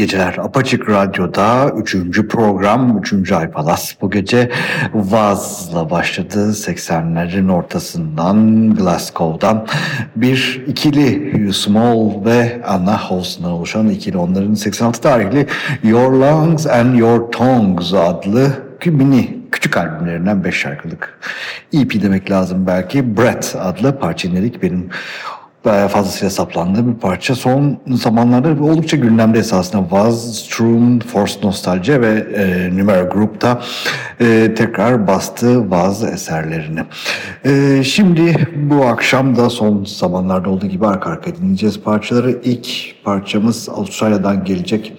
geceler. Apaçık Radyo'da 3. program, 3. Ay Palas. Bu gece Vaz'la başladı. 80'lerin ortasından Glasgow'dan bir ikili Hugh Small ve Anna Holson'dan oluşan ikili onların 86 tarihli Your Lungs and Your Tongues adlı mini küçük albümlerinden 5 şarkılık EP demek lazım belki. Brett adlı parça benim fazlasıyla saplandığı bir parça. Son zamanlarda oldukça gündemde esasında Vaz, Strum, Force Nostalgia ve e, Numero Group'ta e, tekrar bastı Vaz eserlerini. E, şimdi bu akşam da son zamanlarda olduğu gibi arka arka dinleyeceğiz parçaları. İlk parçamız Avustralya'dan gelecek.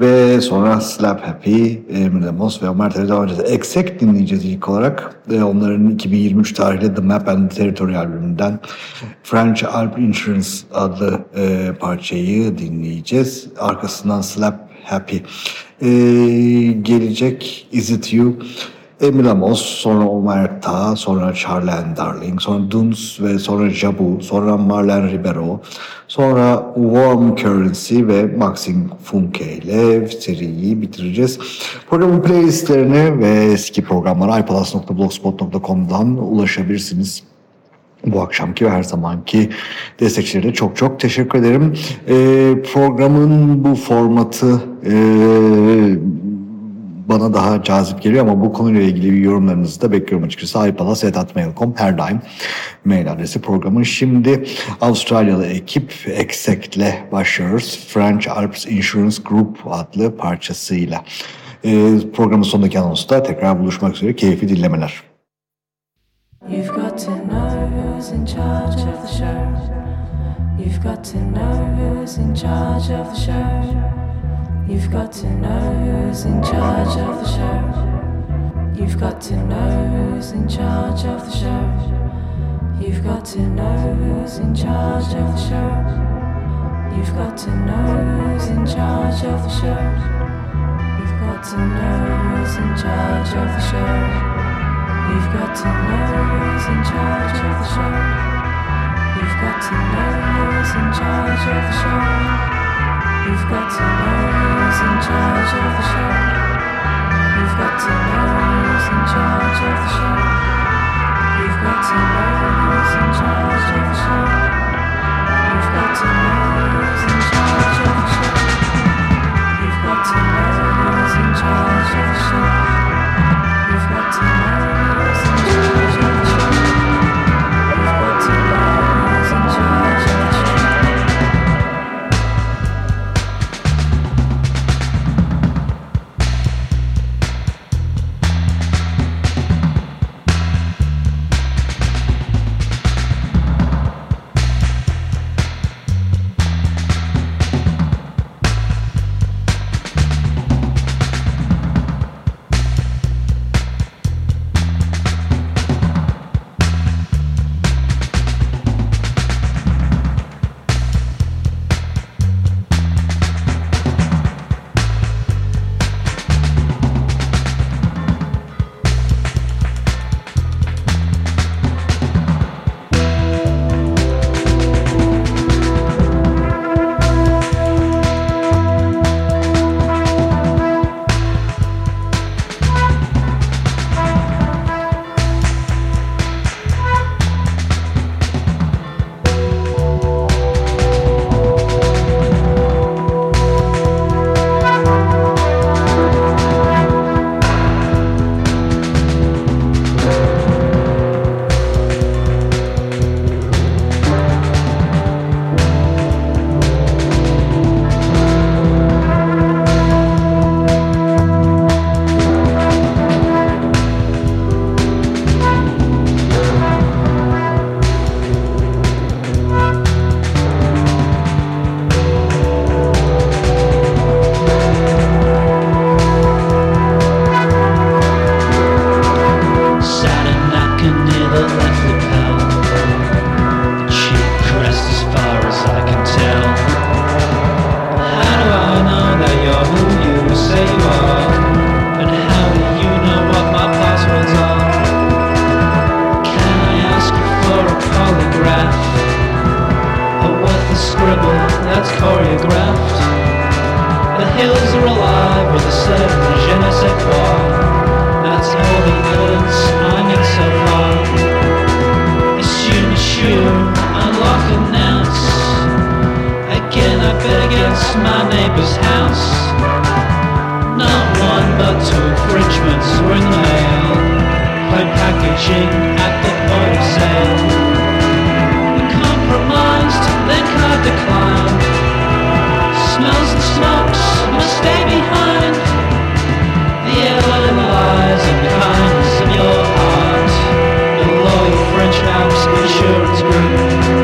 Ve sonra Slap Happy, Emre Moss ve Ömer Ter'i devam edeceğiz. Exec dinleyeceğiz ilk olarak. E, onların 2023 tarihli The Map and Territory albümünden French Alp Insurance adlı e, parçayı dinleyeceğiz. Arkasından Slap Happy e, gelecek. Is It You? Emil Amos, sonra Omerta, sonra Charlene Darling, sonra Duns ve sonra Jabu, sonra Marlene Ribeiro, sonra Warm Currency ve Maxim Funke ile seriyi bitireceğiz. Programın playlistlerine ve eski programlara ipalas.blogspot.com'dan ulaşabilirsiniz bu akşamki ve her zamanki destekçilere çok çok teşekkür ederim. E, programın bu formatı e, bana daha cazip geliyor ama bu konuyla ilgili yorumlarınızı da bekliyorum açıkçası. aypala.sedat.mail.com her daim mail adresi programın. Şimdi Avustralyalı ekip Exec'le başlıyoruz. French Alps Insurance Group adlı parçasıyla. Ee, programın sonundaki anonsta tekrar buluşmak üzere keyifli dinlemeler. You've got to know who's in charge of the show. You've got to know who's in charge of the show. You've got to know who's in charge of the show. You've got to know who's in charge of the show. You've got to know who's in charge of the show. You've got to know who's in charge of the show. You've got to know who's in charge of the show. You've got to know who's in charge of the show. You've got to know who's in charge of the show. You've got to know You've got to know who's in charge of the show. You've got to know who's in charge of the show. You've got to know who's in charge of the show. You've got to know who's in charge of the show. You've got to know who's in charge hills are alive with a certain je ne sais quoi. That's all the words I made so far. Assume, assume, unlock, announce. Again, I bet against my neighbor's house. Not one but two infringements were in the mail. Plain packaging at the point of sale. I compromised, then card declined. Smells and smokes insurance group.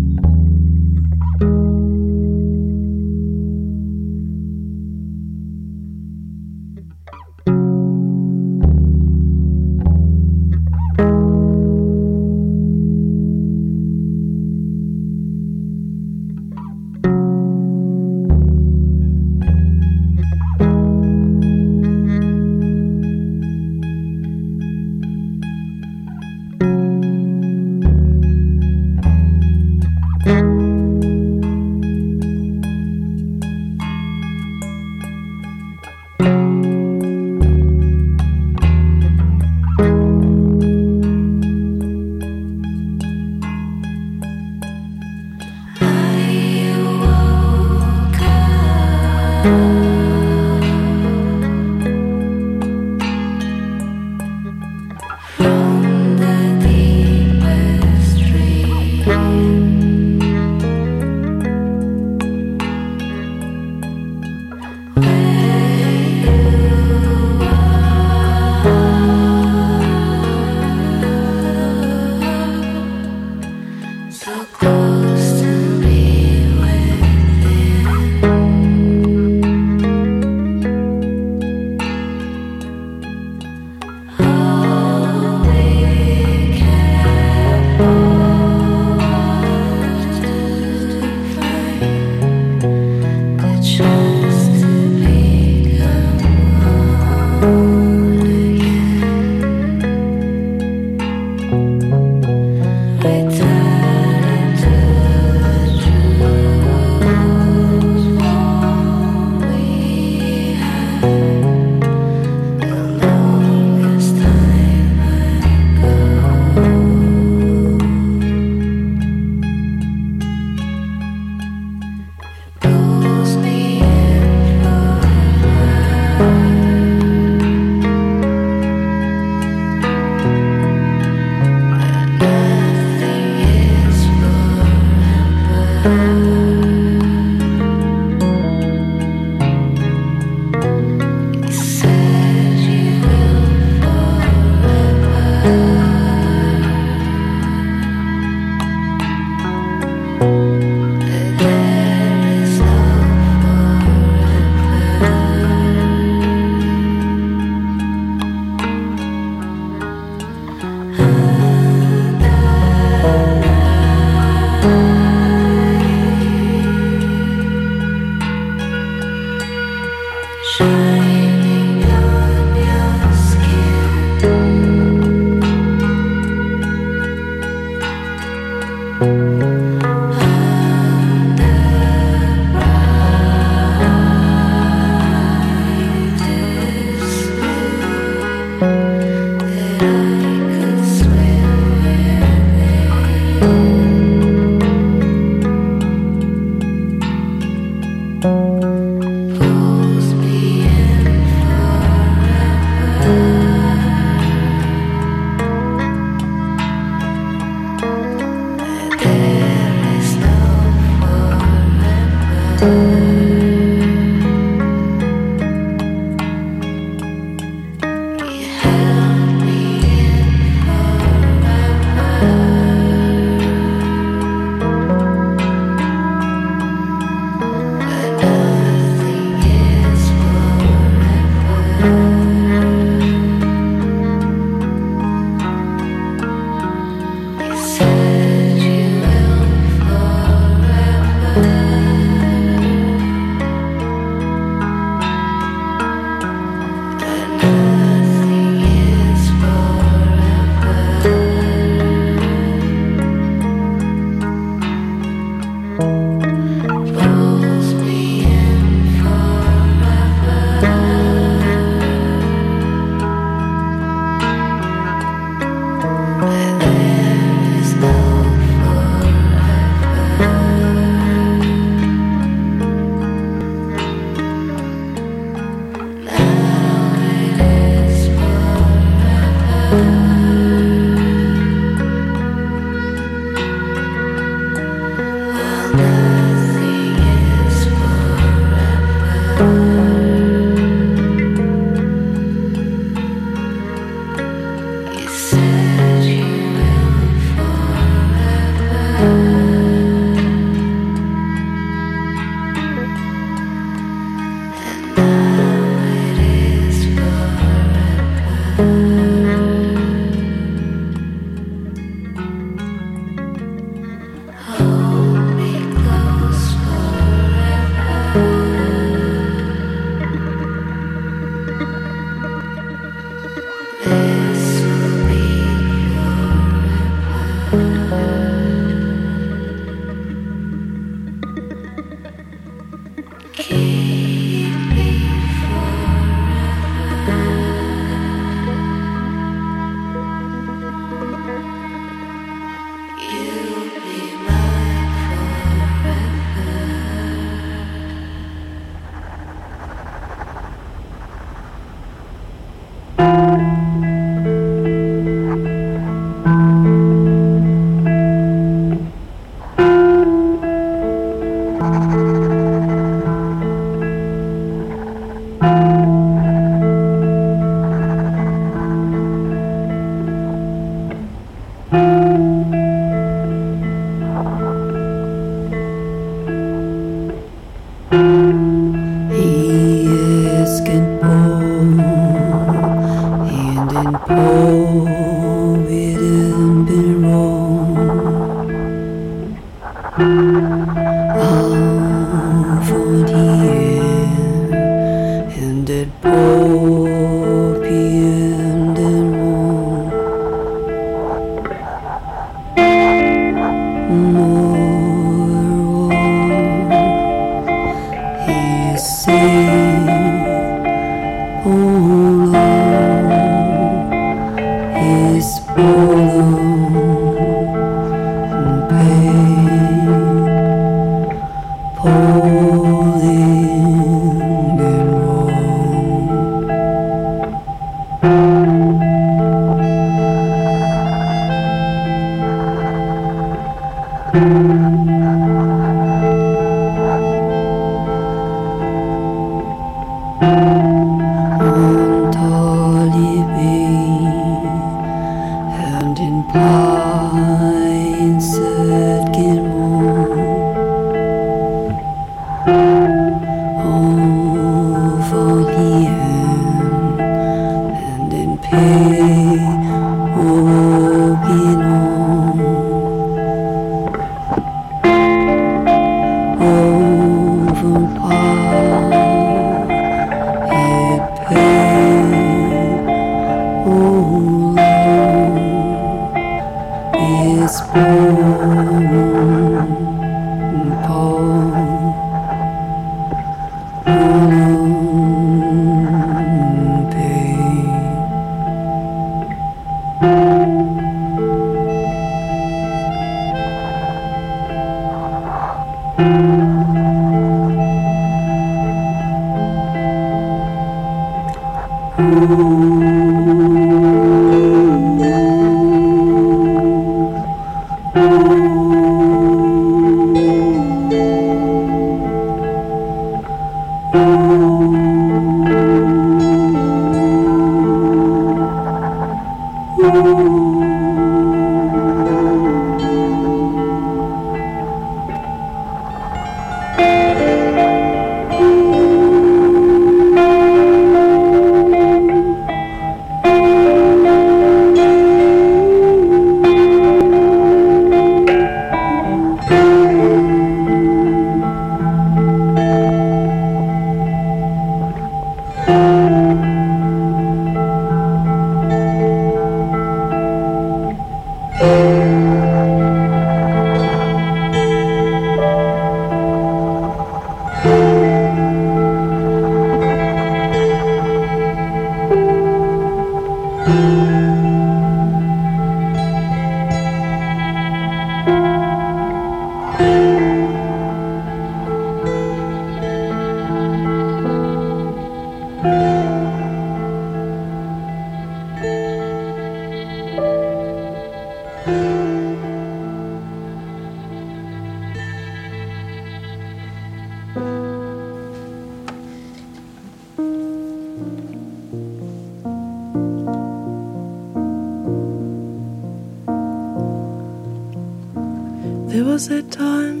was that time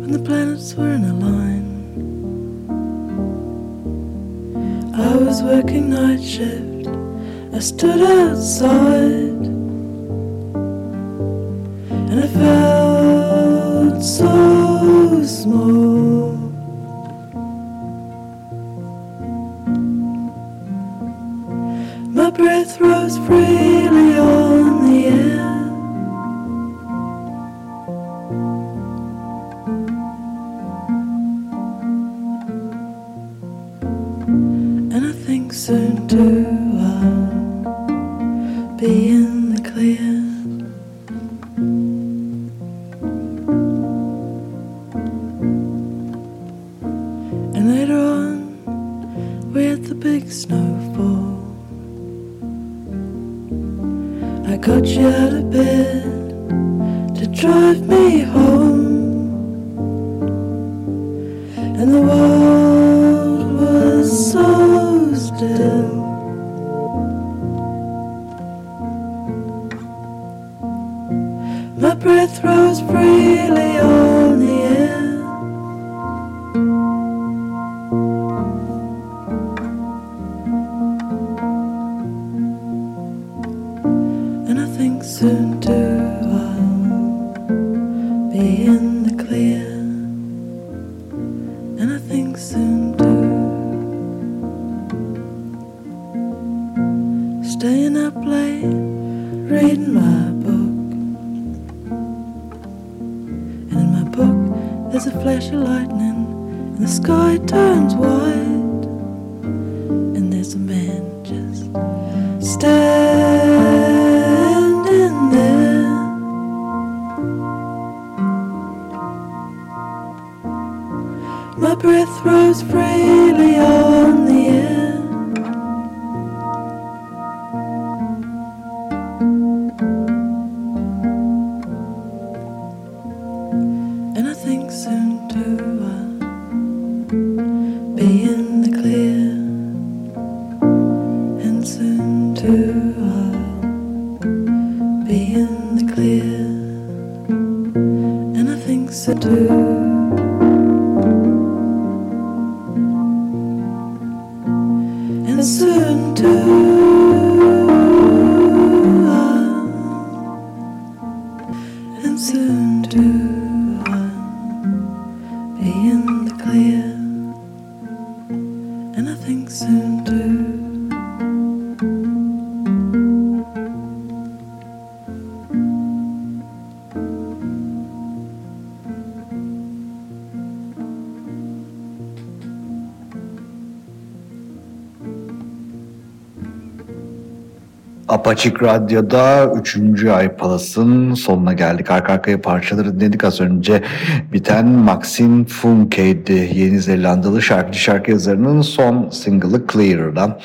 when the planets were in a line. I was working night shift. I stood outside. Staying up late, reading my book. And in my book, there's a flash of lightning, and the sky turns white. And there's a man just standing there. My breath rose free. Apaçık Radyo'da 3. Ay Palas'ın sonuna geldik. Arka arkaya parçaları dinledik az önce. Biten Maxine Funke'ydi. Yeni Zelandalı şarkıcı şarkı yazarının son single'ı Clear'dan.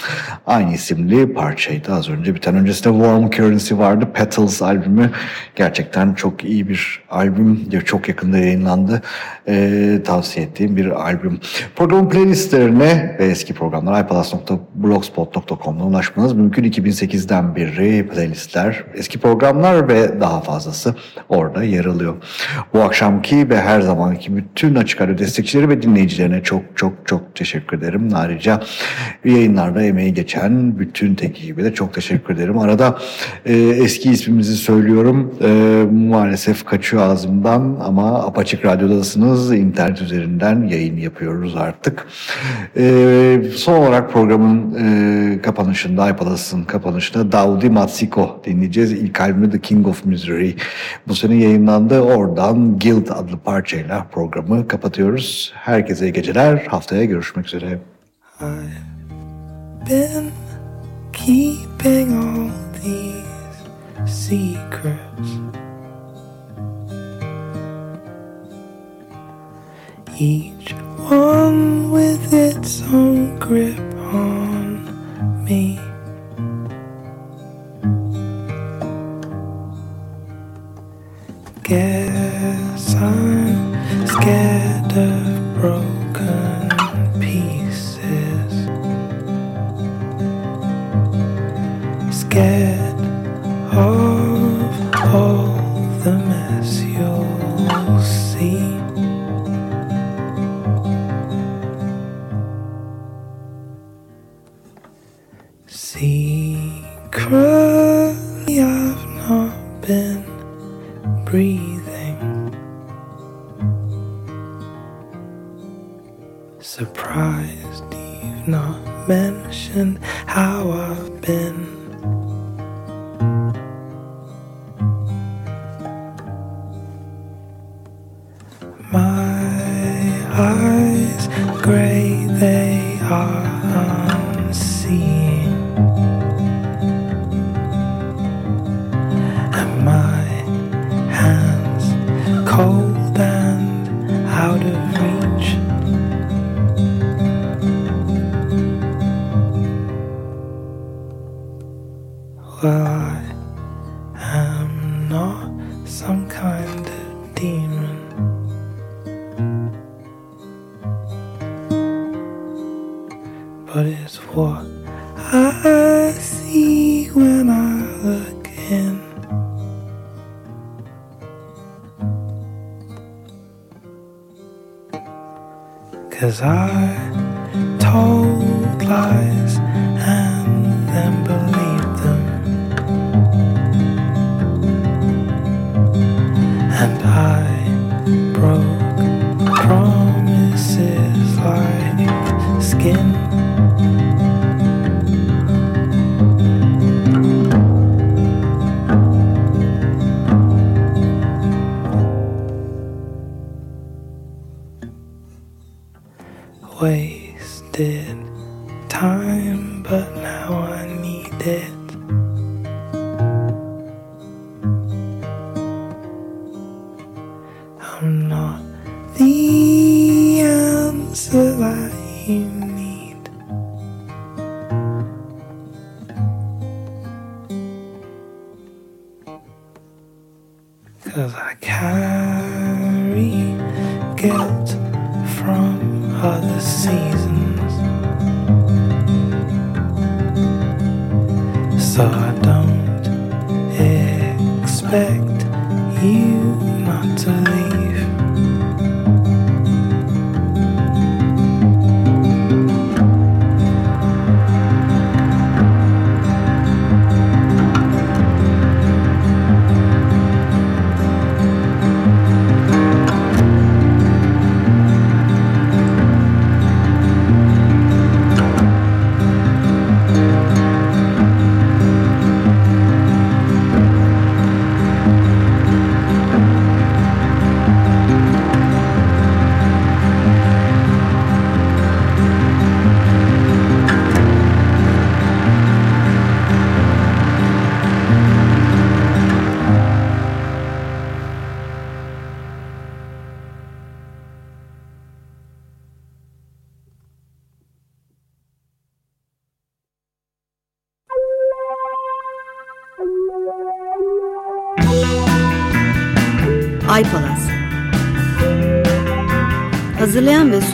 Aynı isimli parçaydı az önce. Biten öncesinde Warm Currency vardı. Petals albümü. Gerçekten çok iyi bir albüm. Çok yakında yayınlandı. Ee, tavsiye ettiğim bir albüm. Programın playlistlerine ve eski programlara ipalas.blogspot.com'dan ulaşmanız mümkün. 2008'den beri playlistler, eski programlar ve daha fazlası orada yer alıyor. Bu akşamki ve her zamanki bütün Açık Radyo destekçileri ve dinleyicilerine çok çok çok teşekkür ederim. Ayrıca yayınlarda emeği geçen bütün tek ekibe de çok teşekkür ederim. Arada e, eski ismimizi söylüyorum. E, maalesef kaçıyor ağzımdan ama Apaçık Radyo'dasınız. İnternet üzerinden yayın yapıyoruz artık. E, son olarak programın e, kapanışında, iPalas'ın kapanışında Daudi Matsiko dinleyeceğiz. İlk albümü The King of Misery. Bu sene yayınlandı. Oradan Guild adlı parçayla programı kapatıyoruz. Herkese iyi geceler. Haftaya görüşmek üzere. I've keeping all these secrets. Each one with its own grip on me. Guess I'm scared of broken pieces. Scared of all Surprised you've not mentioned how I've been. him.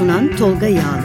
Sunan Tolga Yağlı.